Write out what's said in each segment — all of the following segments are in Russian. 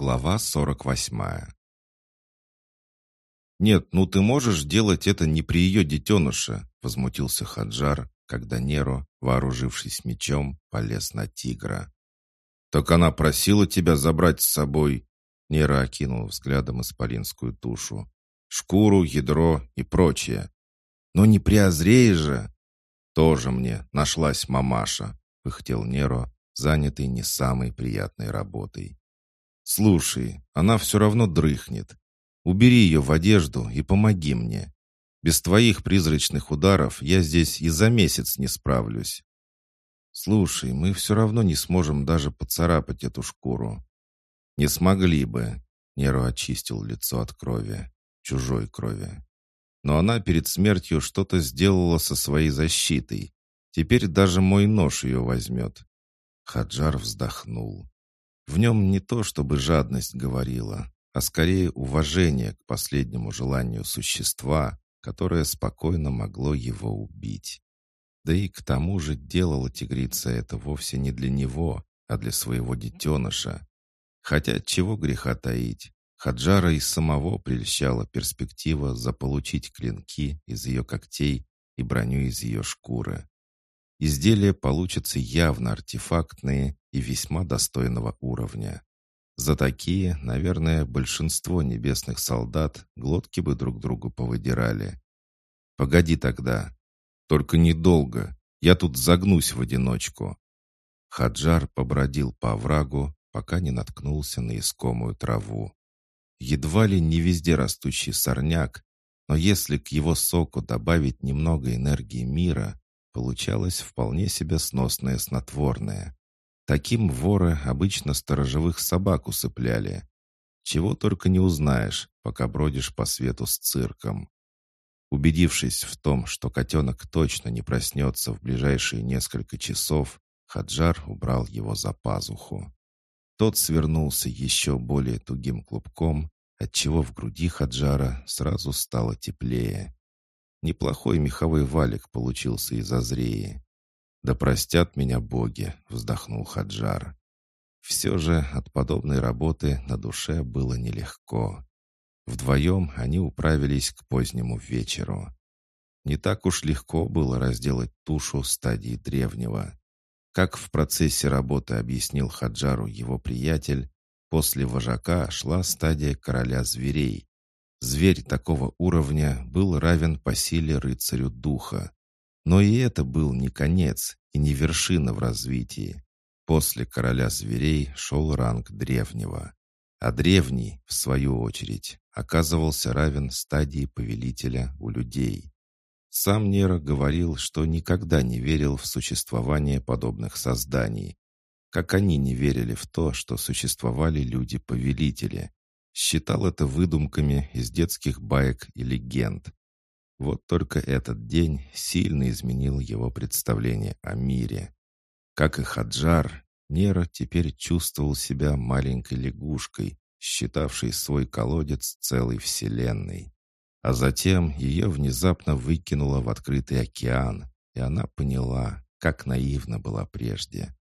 Глава 48 «Нет, ну ты можешь делать это не при ее детеныше», — возмутился Хаджар, когда Неро, вооружившись мечом, полез на тигра. «Так она просила тебя забрать с собой», — Неро окинул взглядом исполинскую тушу. «Шкуру, ядро и прочее. Но не при же!» «Тоже мне нашлась мамаша», — пыхтел Неро, занятый не самой приятной работой. «Слушай, она все равно дрыхнет. Убери ее в одежду и помоги мне. Без твоих призрачных ударов я здесь и за месяц не справлюсь. Слушай, мы все равно не сможем даже поцарапать эту шкуру. Не смогли бы. Неро очистил лицо от крови, чужой крови. Но она перед смертью что-то сделала со своей защитой. Теперь даже мой нож ее возьмет. Хаджар вздохнул. В нем не то, чтобы жадность говорила, а скорее уважение к последнему желанию существа, которое спокойно могло его убить. Да и к тому же делала тигрица это вовсе не для него, а для своего детеныша. Хотя чего греха таить, Хаджара и самого прельщала перспектива заполучить клинки из ее когтей и броню из ее шкуры. Изделия получатся явно артефактные и весьма достойного уровня. За такие, наверное, большинство небесных солдат глотки бы друг другу повыдирали. «Погоди тогда. Только недолго. Я тут загнусь в одиночку». Хаджар побродил по оврагу, пока не наткнулся на искомую траву. Едва ли не везде растущий сорняк, но если к его соку добавить немного энергии мира, получалось вполне себе сносное снотворное. Таким воры обычно сторожевых собак усыпляли. Чего только не узнаешь, пока бродишь по свету с цирком. Убедившись в том, что котенок точно не проснется в ближайшие несколько часов, Хаджар убрал его за пазуху. Тот свернулся еще более тугим клубком, отчего в груди Хаджара сразу стало теплее. Неплохой меховой валик получился из Азреи. «Да простят меня боги», — вздохнул Хаджар. Все же от подобной работы на душе было нелегко. Вдвоем они управились к позднему вечеру. Не так уж легко было разделать тушу стадии древнего. Как в процессе работы объяснил Хаджару его приятель, после вожака шла стадия короля зверей. Зверь такого уровня был равен по силе рыцарю духа. Но и это был не конец и не вершина в развитии. После короля зверей шел ранг древнего. А древний, в свою очередь, оказывался равен стадии повелителя у людей. Сам Нера говорил, что никогда не верил в существование подобных созданий, как они не верили в то, что существовали люди-повелители. Считал это выдумками из детских баек и легенд. Вот только этот день сильно изменил его представление о мире. Как и Хаджар, Нера теперь чувствовал себя маленькой лягушкой, считавшей свой колодец целой вселенной. А затем ее внезапно выкинуло в открытый океан, и она поняла, как наивна была прежде.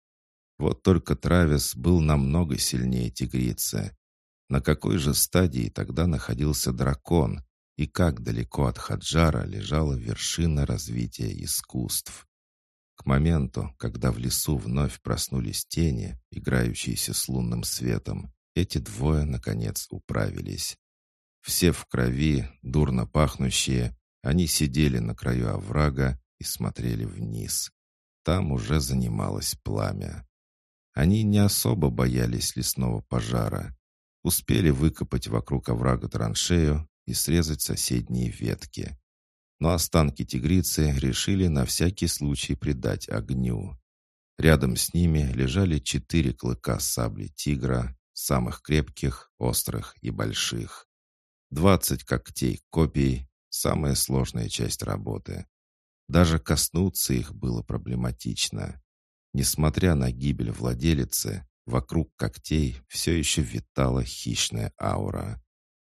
Вот только Травис был намного сильнее тигрицы. На какой же стадии тогда находился дракон, и как далеко от Хаджара лежала вершина развития искусств. К моменту, когда в лесу вновь проснулись тени, играющиеся с лунным светом, эти двое, наконец, управились. Все в крови, дурно пахнущие, они сидели на краю оврага и смотрели вниз. Там уже занималось пламя. Они не особо боялись лесного пожара. Успели выкопать вокруг оврага траншею и срезать соседние ветки. Но останки тигрицы решили на всякий случай придать огню. Рядом с ними лежали четыре клыка сабли тигра, самых крепких, острых и больших. Двадцать когтей копий — самая сложная часть работы. Даже коснуться их было проблематично. Несмотря на гибель владелицы, вокруг когтей все еще витала хищная аура.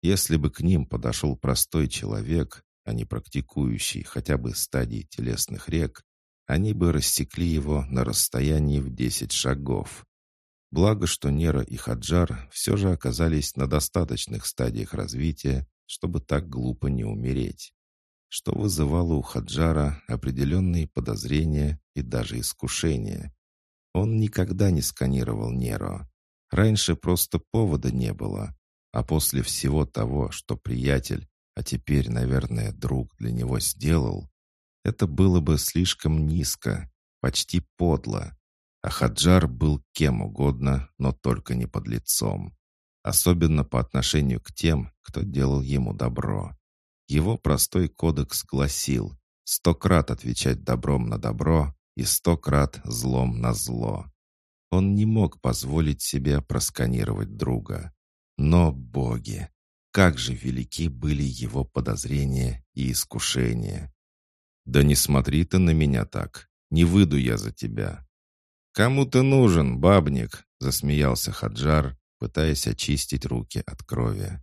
Если бы к ним подошел простой человек, а не практикующий хотя бы стадии телесных рек, они бы рассекли его на расстоянии в десять шагов. Благо, что Нера и Хаджар все же оказались на достаточных стадиях развития, чтобы так глупо не умереть, что вызывало у Хаджара определенные подозрения и даже искушения. Он никогда не сканировал Неро. Раньше просто повода не было, а после всего того, что приятель, а теперь, наверное, друг для него сделал, это было бы слишком низко, почти подло. А Хаджар был кем угодно, но только не под лицом. Особенно по отношению к тем, кто делал ему добро. Его простой кодекс гласил «сто крат отвечать добром на добро и сто крат злом на зло». Он не мог позволить себе просканировать друга. Но, боги, как же велики были его подозрения и искушения. «Да не смотри ты на меня так, не выйду я за тебя». «Кому ты нужен, бабник?» — засмеялся Хаджар, пытаясь очистить руки от крови.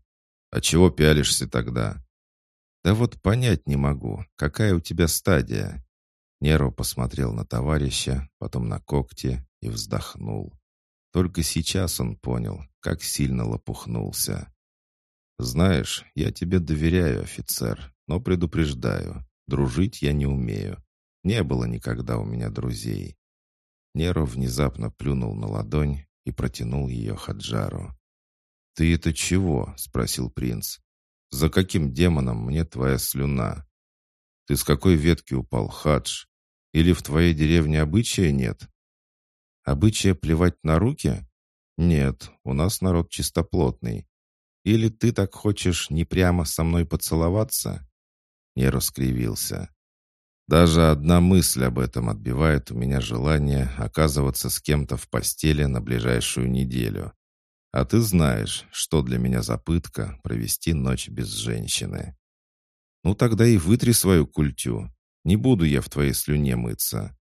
«А чего пялишься тогда?» «Да вот понять не могу, какая у тебя стадия?» Неро посмотрел на товарища, потом на когти и вздохнул. Только сейчас он понял, как сильно лопухнулся. «Знаешь, я тебе доверяю, офицер, но предупреждаю, дружить я не умею. Не было никогда у меня друзей». Неро внезапно плюнул на ладонь и протянул ее Хаджару. «Ты это чего?» — спросил принц. «За каким демоном мне твоя слюна? Ты с какой ветки упал, Хадж? Или в твоей деревне обычая нет?» «Обычая плевать на руки?» «Нет, у нас народ чистоплотный. Или ты так хочешь не прямо со мной поцеловаться?» Неро скривился. Даже одна мысль об этом отбивает у меня желание оказываться с кем-то в постели на ближайшую неделю. А ты знаешь, что для меня за пытка провести ночь без женщины. Ну тогда и вытри свою культю. Не буду я в твоей слюне мыться.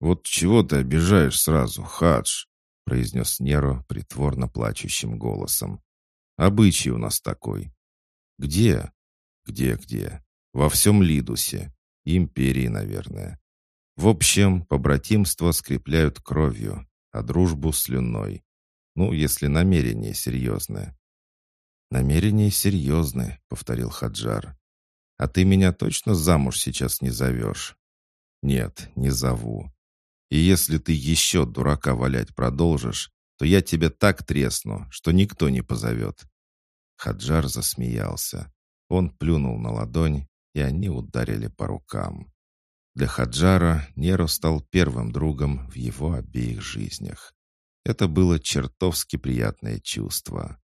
Вот чего ты обижаешь сразу, Хадж? произнес Неро притворно плачущим голосом. Обычай у нас такой. Где? Где-где? Во всем Лидусе империи, наверное. В общем, побратимство скрепляют кровью, а дружбу слюной. Ну, если намерение серьезное. «Намерение серьезное», — повторил Хаджар. «А ты меня точно замуж сейчас не зовешь?» «Нет, не зову. И если ты еще дурака валять продолжишь, то я тебя так тресну, что никто не позовет». Хаджар засмеялся. Он плюнул на ладонь и они ударили по рукам. Для Хаджара Неро стал первым другом в его обеих жизнях. Это было чертовски приятное чувство.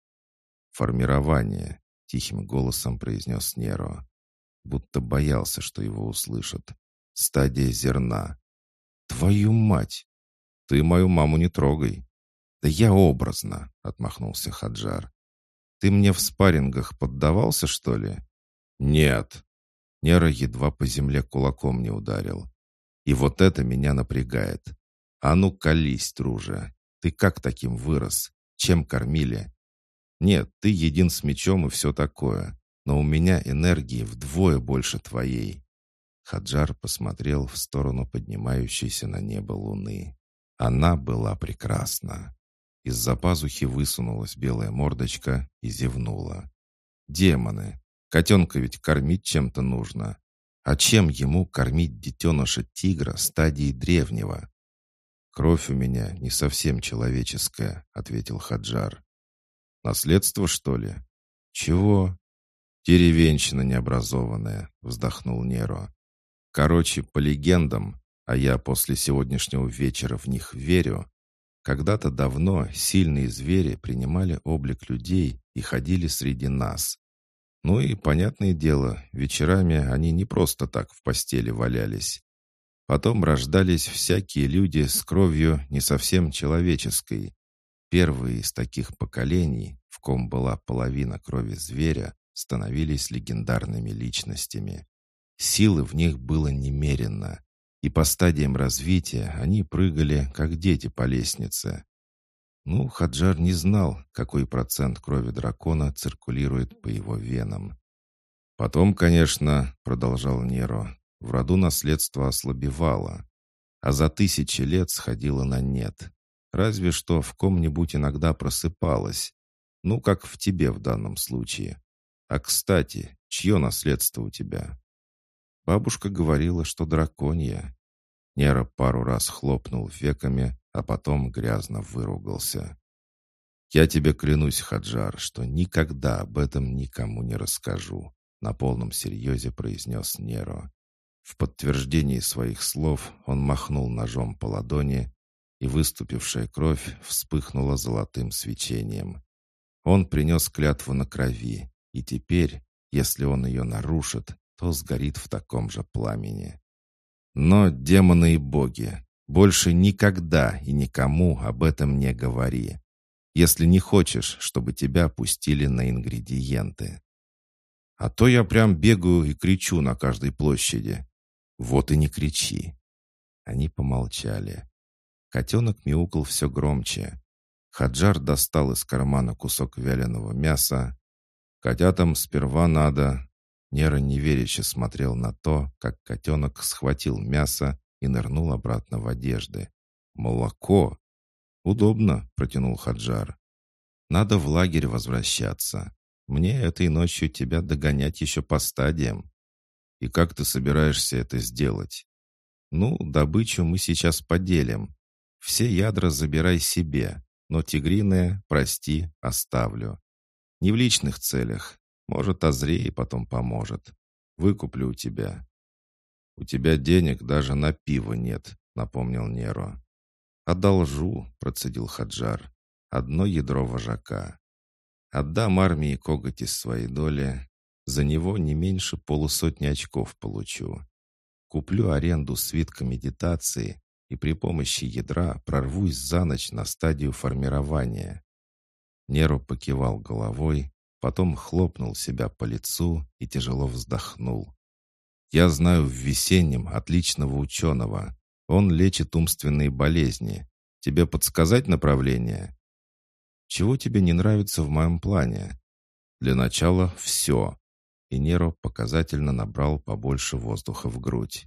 «Формирование», — тихим голосом произнес Неро, будто боялся, что его услышат. «Стадия зерна». «Твою мать! Ты мою маму не трогай!» «Да я образно!» — отмахнулся Хаджар. «Ты мне в спаррингах поддавался, что ли?» «Нет!» Нера едва по земле кулаком не ударил. И вот это меня напрягает. А ну, колись, друже. Ты как таким вырос? Чем кормили? Нет, ты един с мечом и все такое. Но у меня энергии вдвое больше твоей. Хаджар посмотрел в сторону поднимающейся на небо луны. Она была прекрасна. Из-за пазухи высунулась белая мордочка и зевнула. «Демоны! Котенка ведь кормить чем-то нужно. А чем ему кормить детеныша тигра стадии древнего? «Кровь у меня не совсем человеческая», — ответил Хаджар. «Наследство, что ли?» «Чего?» «Деревенщина необразованная», — вздохнул Неро. «Короче, по легендам, а я после сегодняшнего вечера в них верю, когда-то давно сильные звери принимали облик людей и ходили среди нас. Ну и, понятное дело, вечерами они не просто так в постели валялись. Потом рождались всякие люди с кровью не совсем человеческой. Первые из таких поколений, в ком была половина крови зверя, становились легендарными личностями. Силы в них было немерено, и по стадиям развития они прыгали, как дети по лестнице. Ну, Хаджар не знал, какой процент крови дракона циркулирует по его венам. Потом, конечно, продолжал Неро, в роду наследство ослабевало, а за тысячи лет сходило на нет. разве что в ком-нибудь иногда просыпалась. Ну, как в тебе в данном случае. А, кстати, чье наследство у тебя?» Бабушка говорила, что драконья. Нера пару раз хлопнул веками, а потом грязно выругался. «Я тебе клянусь, Хаджар, что никогда об этом никому не расскажу», на полном серьезе произнес Неро. В подтверждении своих слов он махнул ножом по ладони, и выступившая кровь вспыхнула золотым свечением. Он принес клятву на крови, и теперь, если он ее нарушит, то сгорит в таком же пламени. Но, демоны и боги, больше никогда и никому об этом не говори, если не хочешь, чтобы тебя пустили на ингредиенты. А то я прям бегаю и кричу на каждой площади. Вот и не кричи. Они помолчали. Котенок мяукал все громче. Хаджар достал из кармана кусок вяленого мяса. Котятам сперва надо. Нера неверяще смотрел на то, как котенок схватил мясо и нырнул обратно в одежды. «Молоко!» «Удобно», — протянул Хаджар. «Надо в лагерь возвращаться. Мне этой ночью тебя догонять еще по стадиям. И как ты собираешься это сделать?» «Ну, добычу мы сейчас поделим. Все ядра забирай себе. Но тигриное, прости, оставлю. Не в личных целях. Может, Азрей потом поможет. Выкуплю у тебя. У тебя денег даже на пиво нет, напомнил Неро. Одолжу, процедил Хаджар. Одно ядро вожака. Отдам армии коготь из своей доли. За него не меньше полусотни очков получу. Куплю аренду свитка медитации и при помощи ядра прорвусь за ночь на стадию формирования. Неру покивал головой, потом хлопнул себя по лицу и тяжело вздохнул. «Я знаю в весеннем отличного ученого. Он лечит умственные болезни. Тебе подсказать направление?» «Чего тебе не нравится в моем плане?» «Для начала все». И Неро показательно набрал побольше воздуха в грудь.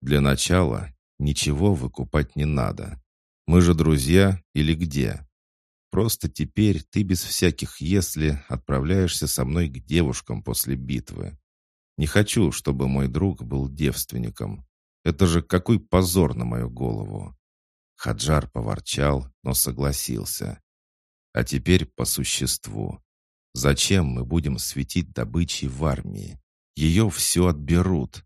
«Для начала Ничего выкупать не надо. Мы же друзья или где? Просто теперь ты без всяких «если» отправляешься со мной к девушкам после битвы. Не хочу, чтобы мой друг был девственником. Это же какой позор на мою голову!» Хаджар поворчал, но согласился. «А теперь по существу. Зачем мы будем светить добычей в армии? Ее все отберут.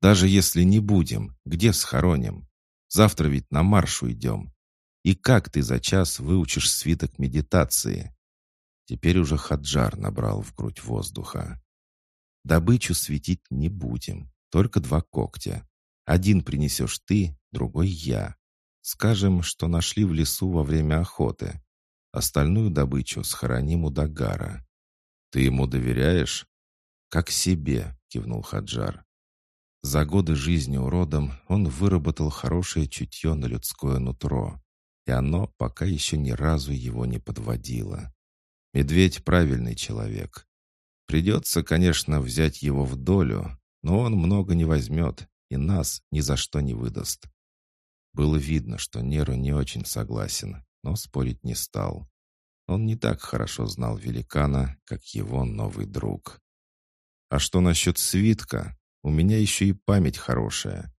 Даже если не будем, где схороним? Завтра ведь на марш уйдем. И как ты за час выучишь свиток медитации?» Теперь уже Хаджар набрал в грудь воздуха. «Добычу светить не будем, только два когтя. Один принесешь ты, другой я. Скажем, что нашли в лесу во время охоты. Остальную добычу схороним у Дагара. Ты ему доверяешь?» «Как себе», — кивнул Хаджар. За годы жизни уродом он выработал хорошее чутье на людское нутро, и оно пока еще ни разу его не подводило. Медведь правильный человек. Придется, конечно, взять его в долю, но он много не возьмет и нас ни за что не выдаст. Было видно, что Неру не очень согласен, но спорить не стал. Он не так хорошо знал великана, как его новый друг. А что насчет свитка? У меня еще и память хорошая».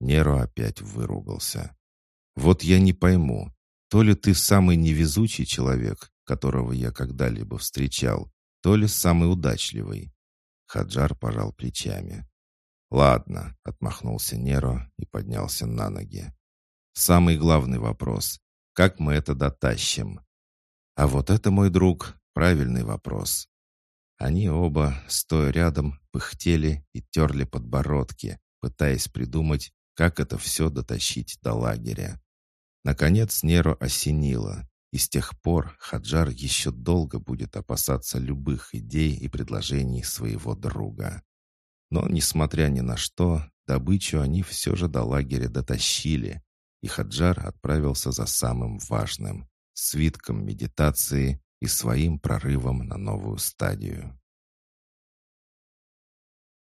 Неро опять выругался. «Вот я не пойму, то ли ты самый невезучий человек, которого я когда-либо встречал, то ли самый удачливый». Хаджар пожал плечами. «Ладно», — отмахнулся Неро и поднялся на ноги. «Самый главный вопрос. Как мы это дотащим?» «А вот это, мой друг, правильный вопрос. Они оба, стоя рядом, пыхтели и терли подбородки, пытаясь придумать, как это все дотащить до лагеря. Наконец Неро осенило, и с тех пор Хаджар еще долго будет опасаться любых идей и предложений своего друга. Но, несмотря ни на что, добычу они все же до лагеря дотащили, и Хаджар отправился за самым важным — свитком медитации и своим прорывом на новую стадию.